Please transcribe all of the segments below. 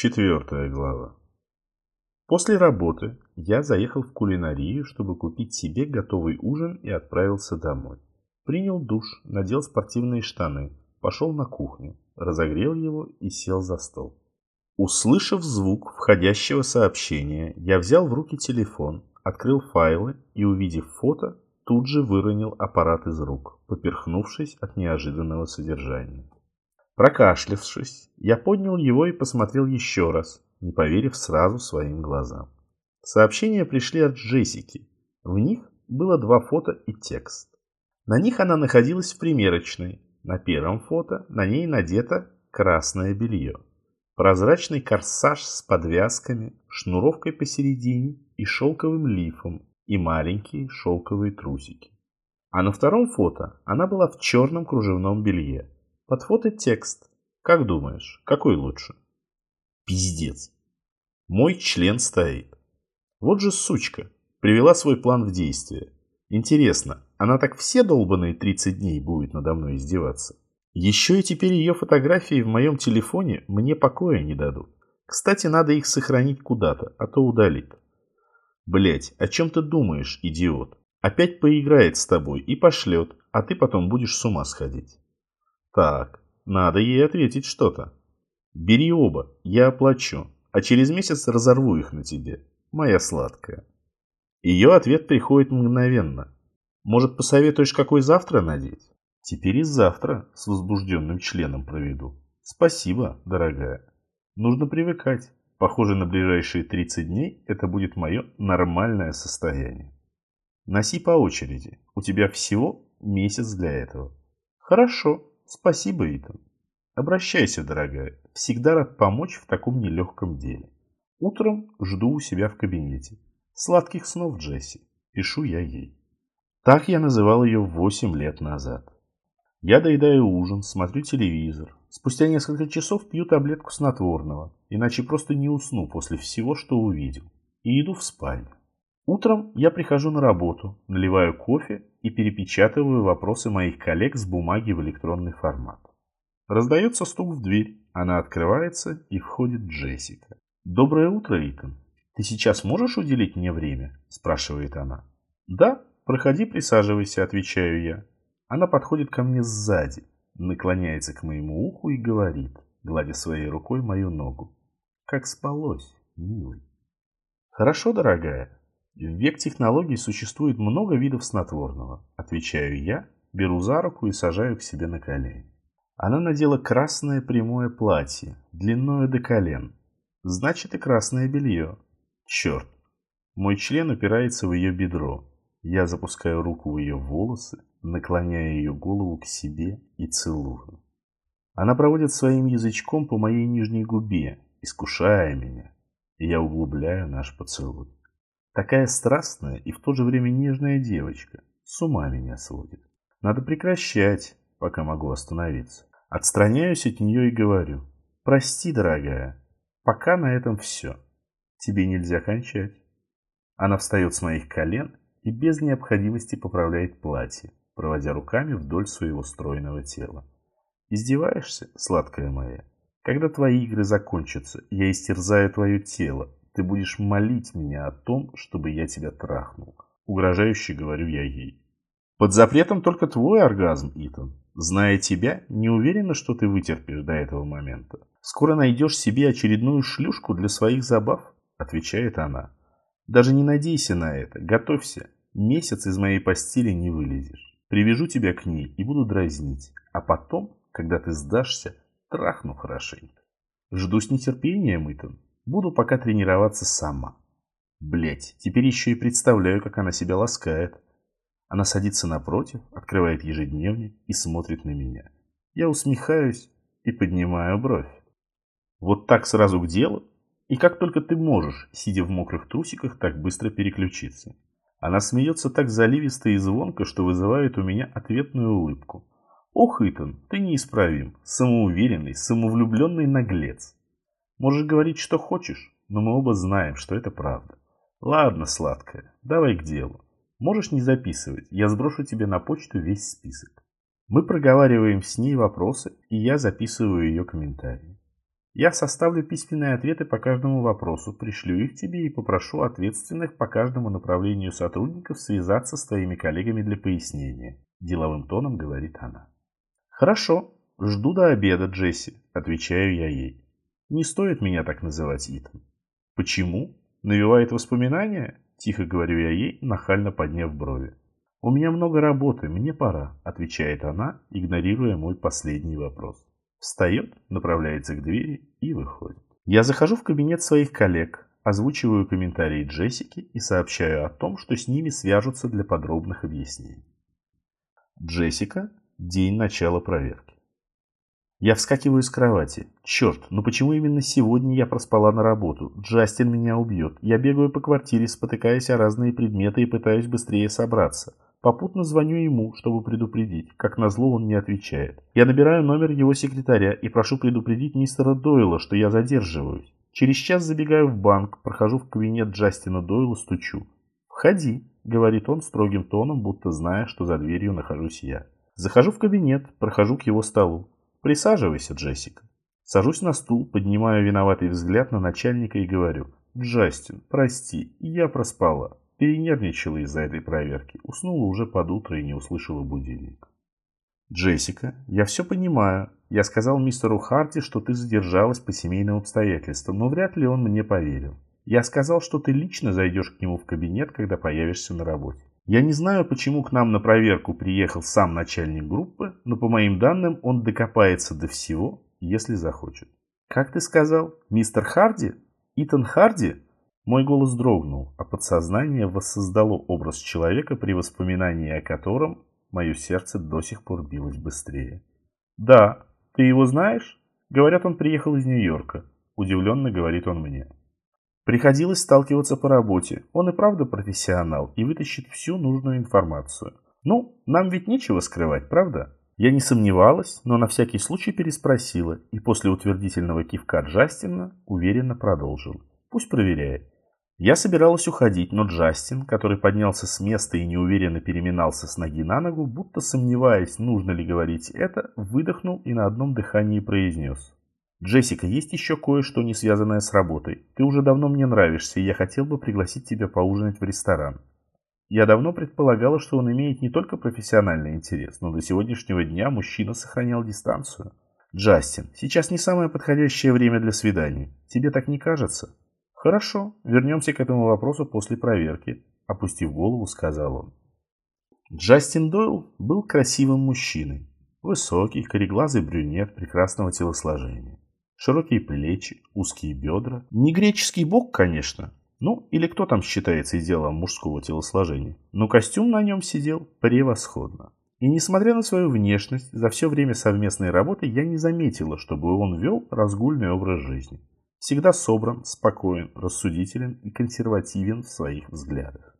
Четвертая глава. После работы я заехал в кулинарию, чтобы купить себе готовый ужин и отправился домой. Принял душ, надел спортивные штаны, пошел на кухню, разогрел его и сел за стол. Услышав звук входящего сообщения, я взял в руки телефон, открыл файлы и, увидев фото, тут же выронил аппарат из рук, поперхнувшись от неожиданного содержания. Прокашлявшись, я поднял его и посмотрел еще раз, не поверив сразу своим глазам. Сообщения пришли от Джессики. В них было два фото и текст. На них она находилась в примерочной. На первом фото на ней надето красное белье. Прозрачный корсаж с подвязками, шнуровкой посередине и шелковым лифом, и маленькие шелковые трусики. А на втором фото она была в черном кружевном белье. Под фото текст. Как думаешь, какой лучше? Пиздец. Мой член стоит. Вот же сучка. Привела свой план в действие. Интересно, она так все долбанные 30 дней будет надо мной издеваться? Еще и теперь ее фотографии в моем телефоне мне покоя не дадут. Кстати, надо их сохранить куда-то, а то удалит. Блять, о чем ты думаешь, идиот? Опять поиграет с тобой и пошлет, а ты потом будешь с ума сходить. Так, надо ей ответить что-то. Бери оба, я оплачу, а через месяц разорву их на тебе, моя сладкая. Ее ответ приходит мгновенно. Может, посоветуешь, какой завтра надеть? Теперь и завтра с возбужденным членом проведу. Спасибо, дорогая. Нужно привыкать. Похоже, на ближайшие 30 дней это будет мое нормальное состояние. Носи по очереди. У тебя всего месяц для этого. Хорошо. Спасибо, Итан. Обращайся, дорогая. Всегда рад помочь в таком нелегком деле. Утром жду у себя в кабинете. Сладких снов, Джесси. Пишу я ей. Так я называл ее 8 лет назад. Я доедаю ужин, смотрю телевизор. Спустя несколько часов пью таблетку снотворного, иначе просто не усну после всего, что увидел. И иду в спальню. Утром я прихожу на работу, наливаю кофе и перепечатываю вопросы моих коллег с бумаги в электронный формат. Раздается стук в дверь, она открывается и входит Джессика. «Доброе утро, Итан. Ты сейчас можешь уделить мне время?» – спрашивает она. «Да, проходи, присаживайся», – отвечаю я. Она подходит ко мне сзади, наклоняется к моему уху и говорит, гладя своей рукой мою ногу. «Как спалось, милый?» «Хорошо, дорогая. В век технологий существует много видов снотворного. Отвечаю я, беру за руку и сажаю к себе на колени. Она надела красное прямое платье, длинное до колен. Значит и красное белье. Черт. Мой член упирается в ее бедро. Я запускаю руку в ее волосы, наклоняя ее голову к себе и целую. Она проводит своим язычком по моей нижней губе, искушая меня, и я углубляю наш поцелуй. Такая страстная и в то же время нежная девочка. С ума меня сводит. Надо прекращать, пока могу остановиться. Отстраняюсь от нее и говорю. Прости, дорогая, пока на этом все. Тебе нельзя кончать. Она встает с моих колен и без необходимости поправляет платье, проводя руками вдоль своего стройного тела. Издеваешься, сладкая моя? Когда твои игры закончатся, я истерзаю твое тело, ты будешь молить меня о том, чтобы я тебя трахнул. Угрожающе говорю я ей. Под запретом только твой оргазм, Итан. Зная тебя, не уверена, что ты вытерпишь до этого момента. Скоро найдешь себе очередную шлюшку для своих забав, отвечает она. Даже не надейся на это, готовься. Месяц из моей постели не вылезешь. Привяжу тебя к ней и буду дразнить. А потом, когда ты сдашься, трахну хорошенько. Жду с нетерпением, Итан. Буду пока тренироваться сама. Блять, теперь еще и представляю, как она себя ласкает. Она садится напротив, открывает ежедневник и смотрит на меня. Я усмехаюсь и поднимаю бровь. Вот так сразу к делу? И как только ты можешь, сидя в мокрых трусиках, так быстро переключиться. Она смеется так заливисто и звонко, что вызывает у меня ответную улыбку. Ох, Итан, ты неисправим, самоуверенный, самовлюбленный наглец. Можешь говорить, что хочешь, но мы оба знаем, что это правда. Ладно, сладкая, давай к делу. Можешь не записывать, я сброшу тебе на почту весь список. Мы проговариваем с ней вопросы, и я записываю ее комментарии. Я составлю письменные ответы по каждому вопросу, пришлю их тебе и попрошу ответственных по каждому направлению сотрудников связаться с твоими коллегами для пояснения. Деловым тоном говорит она. Хорошо, жду до обеда, Джесси, отвечаю я ей. Не стоит меня так называть Итан. Почему? Навевает воспоминания? Тихо говорю я ей, нахально подняв брови. «У меня много работы, мне пора», — отвечает она, игнорируя мой последний вопрос. Встает, направляется к двери и выходит. Я захожу в кабинет своих коллег, озвучиваю комментарии Джессики и сообщаю о том, что с ними свяжутся для подробных объяснений. Джессика. День начала проверки. Я вскакиваю с кровати. Черт, ну почему именно сегодня я проспала на работу? Джастин меня убьет. Я бегаю по квартире, спотыкаясь о разные предметы и пытаюсь быстрее собраться. Попутно звоню ему, чтобы предупредить. Как назло, он не отвечает. Я набираю номер его секретаря и прошу предупредить мистера Дойла, что я задерживаюсь. Через час забегаю в банк, прохожу в кабинет Джастина Дойла, стучу. «Входи», — говорит он строгим тоном, будто зная, что за дверью нахожусь я. Захожу в кабинет, прохожу к его столу. «Присаживайся, Джессика». Сажусь на стул, поднимаю виноватый взгляд на начальника и говорю. «Джастин, прости, я проспала. Перенервничала из-за этой проверки. Уснула уже под утро и не услышала будильник». «Джессика, я все понимаю. Я сказал мистеру Харти, что ты задержалась по семейным обстоятельствам, но вряд ли он мне поверил. Я сказал, что ты лично зайдешь к нему в кабинет, когда появишься на работе. Я не знаю, почему к нам на проверку приехал сам начальник группы, но по моим данным он докопается до всего, если захочет. Как ты сказал, мистер Харди? Итан Харди? Мой голос дрогнул, а подсознание воссоздало образ человека, при воспоминании о котором мое сердце до сих пор билось быстрее. Да, ты его знаешь? Говорят, он приехал из Нью-Йорка. Удивленно говорит он мне. Приходилось сталкиваться по работе. Он и правда профессионал и вытащит всю нужную информацию. Ну, нам ведь нечего скрывать, правда? Я не сомневалась, но на всякий случай переспросила и после утвердительного кивка Джастина уверенно продолжил. Пусть проверяет. Я собиралась уходить, но Джастин, который поднялся с места и неуверенно переминался с ноги на ногу, будто сомневаясь, нужно ли говорить это, выдохнул и на одном дыхании произнес. Джессика, есть еще кое-что не связанное с работой. Ты уже давно мне нравишься, и я хотел бы пригласить тебя поужинать в ресторан. Я давно предполагала, что он имеет не только профессиональный интерес, но до сегодняшнего дня мужчина сохранял дистанцию. Джастин, сейчас не самое подходящее время для свиданий. Тебе так не кажется? Хорошо, вернемся к этому вопросу после проверки, опустив голову, сказал он. Джастин Дойл был красивым мужчиной. Высокий, кореглазый брюнет прекрасного телосложения. Широкие плечи, узкие бедра. Не греческий бог, конечно. Ну, или кто там считается идеалом мужского телосложения. Но костюм на нем сидел превосходно. И несмотря на свою внешность, за все время совместной работы я не заметила, чтобы он вел разгульный образ жизни. Всегда собран, спокоен, рассудителен и консервативен в своих взглядах.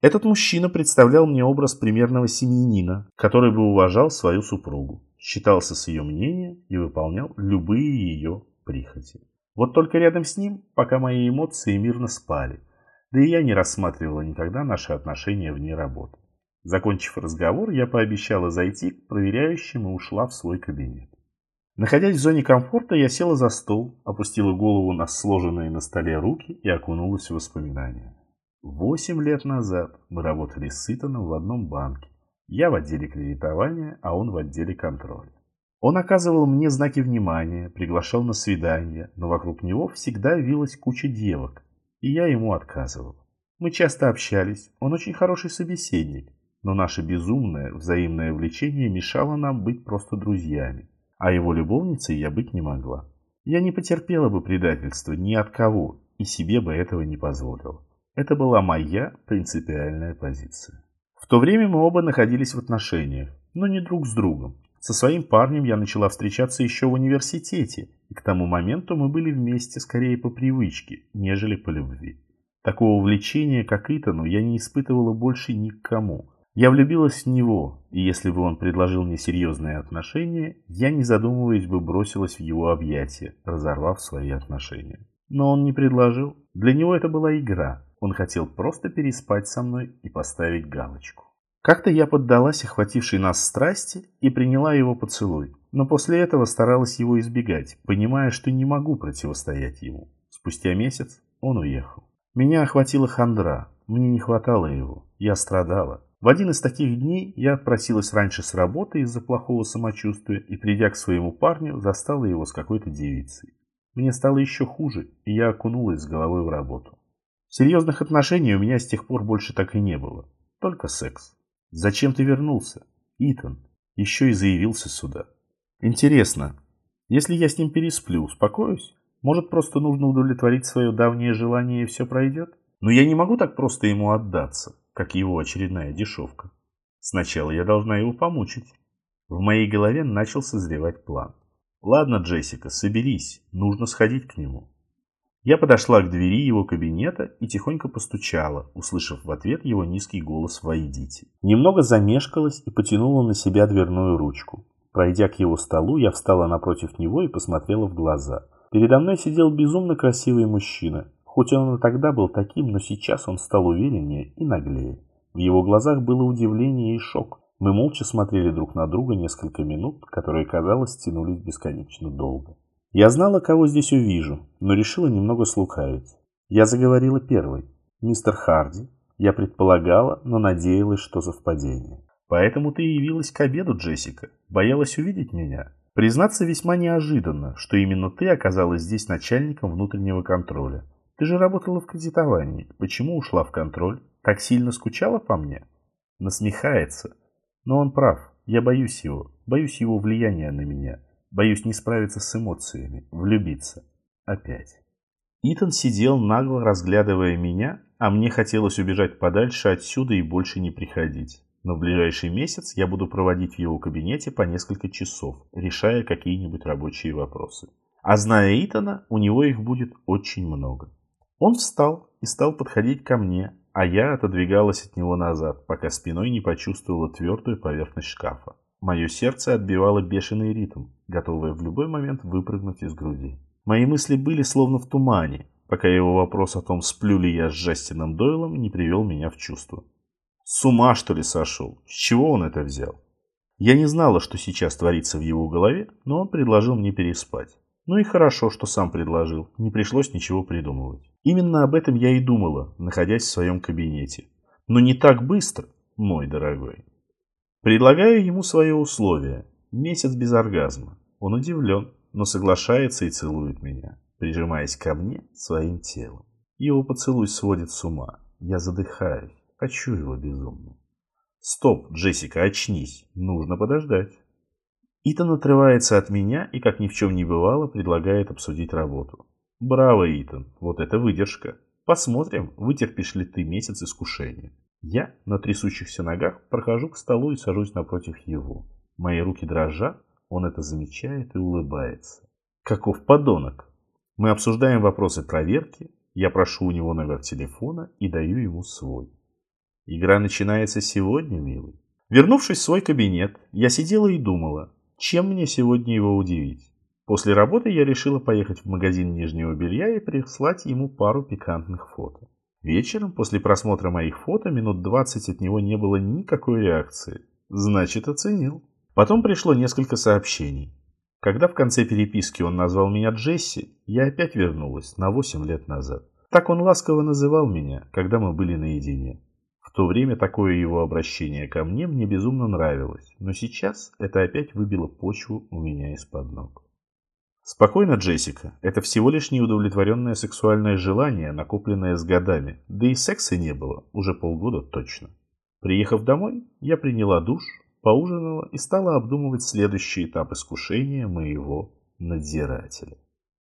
Этот мужчина представлял мне образ примерного семьянина, который бы уважал свою супругу считался с ее мнением и выполнял любые ее прихоти. Вот только рядом с ним, пока мои эмоции мирно спали, да и я не рассматривала никогда наши отношения вне работы. Закончив разговор, я пообещала зайти к проверяющим и ушла в свой кабинет. Находясь в зоне комфорта, я села за стол, опустила голову на сложенные на столе руки и окунулась в воспоминания. Восемь лет назад мы работали с Итаном в одном банке. Я в отделе кредитования, а он в отделе контроля. Он оказывал мне знаки внимания, приглашал на свидания, но вокруг него всегда вилась куча девок, и я ему отказывал. Мы часто общались, он очень хороший собеседник, но наше безумное взаимное влечение мешало нам быть просто друзьями, а его любовницей я быть не могла. Я не потерпела бы предательства ни от кого и себе бы этого не позволила. Это была моя принципиальная позиция. То время мы оба находились в отношениях, но не друг с другом. Со своим парнем я начала встречаться еще в университете, и к тому моменту мы были вместе скорее по привычке, нежели по любви. Такого влечения, как Итану, я не испытывала больше никому. Я влюбилась в него, и если бы он предложил мне серьезные отношения, я, не задумываясь бы, бросилась в его объятия, разорвав свои отношения. Но он не предложил. Для него это была игра, он хотел просто переспать со мной и поставить галочку. Как-то я поддалась охватившей нас страсти и приняла его поцелуй. но после этого старалась его избегать, понимая, что не могу противостоять ему. Спустя месяц он уехал. Меня охватила хандра, мне не хватало его, я страдала. В один из таких дней я отпросилась раньше с работы из-за плохого самочувствия и, придя к своему парню, застала его с какой-то девицей. Мне стало еще хуже, и я окунулась с головой в работу. Серьезных отношений у меня с тех пор больше так и не было. Только секс. Зачем ты вернулся? Итан. Еще и заявился сюда. Интересно, если я с ним пересплю, успокоюсь? Может, просто нужно удовлетворить свое давнее желание и все пройдет? Но я не могу так просто ему отдаться как его очередная дешевка. Сначала я должна его помучить. В моей голове начал созревать план. Ладно, Джессика, соберись, нужно сходить к нему. Я подошла к двери его кабинета и тихонько постучала, услышав в ответ его низкий голос «Войдите». Немного замешкалась и потянула на себя дверную ручку. Пройдя к его столу, я встала напротив него и посмотрела в глаза. Передо мной сидел безумно красивый мужчина, Хоть он и тогда был таким, но сейчас он стал увереннее и наглее. В его глазах было удивление и шок. Мы молча смотрели друг на друга несколько минут, которые, казалось, тянулись бесконечно долго. Я знала, кого здесь увижу, но решила немного слукавить. Я заговорила первой. «Мистер Харди». Я предполагала, но надеялась, что совпадение. «Поэтому ты явилась к обеду, Джессика. Боялась увидеть меня?» Признаться весьма неожиданно, что именно ты оказалась здесь начальником внутреннего контроля. Ты же работала в кредитовании. Почему ушла в контроль? Так сильно скучала по мне? Насмехается. Но он прав. Я боюсь его. Боюсь его влияния на меня. Боюсь не справиться с эмоциями. Влюбиться. Опять. Итан сидел нагло разглядывая меня, а мне хотелось убежать подальше отсюда и больше не приходить. Но в ближайший месяц я буду проводить в его кабинете по несколько часов, решая какие-нибудь рабочие вопросы. А зная Итана, у него их будет очень много. Он встал и стал подходить ко мне, а я отодвигалась от него назад, пока спиной не почувствовала твердую поверхность шкафа. Мое сердце отбивало бешеный ритм, готовое в любой момент выпрыгнуть из груди. Мои мысли были словно в тумане, пока его вопрос о том, сплю ли я с Джастином Дойлом, не привел меня в чувство. С ума, что ли, сошел? С чего он это взял? Я не знала, что сейчас творится в его голове, но он предложил мне переспать. Ну и хорошо, что сам предложил, не пришлось ничего придумывать. Именно об этом я и думала, находясь в своем кабинете. Но не так быстро, мой дорогой. Предлагаю ему свое условие. Месяц без оргазма. Он удивлен, но соглашается и целует меня, прижимаясь ко мне своим телом. Его поцелуй сводит с ума. Я задыхаюсь, хочу его безумно. Стоп, Джессика, очнись. Нужно подождать. Итан отрывается от меня и, как ни в чем не бывало, предлагает обсудить работу. Браво, Итан, вот это выдержка. Посмотрим, вытерпишь ли ты месяц искушения. Я на трясущихся ногах прохожу к столу и сажусь напротив его. Мои руки дрожат, он это замечает и улыбается. Каков подонок. Мы обсуждаем вопросы проверки, я прошу у него номер телефона и даю ему свой. Игра начинается сегодня, милый. Вернувшись в свой кабинет, я сидела и думала, чем мне сегодня его удивить? После работы я решила поехать в магазин нижнего белья и прислать ему пару пикантных фото. Вечером, после просмотра моих фото, минут 20 от него не было никакой реакции. Значит, оценил. Потом пришло несколько сообщений. Когда в конце переписки он назвал меня Джесси, я опять вернулась на 8 лет назад. Так он ласково называл меня, когда мы были наедине. В то время такое его обращение ко мне мне безумно нравилось, но сейчас это опять выбило почву у меня из-под ног. Спокойно, Джессика, это всего лишь неудовлетворенное сексуальное желание, накопленное с годами, да и секса не было, уже полгода точно. Приехав домой, я приняла душ, поужинала и стала обдумывать следующий этап искушения моего надзирателя.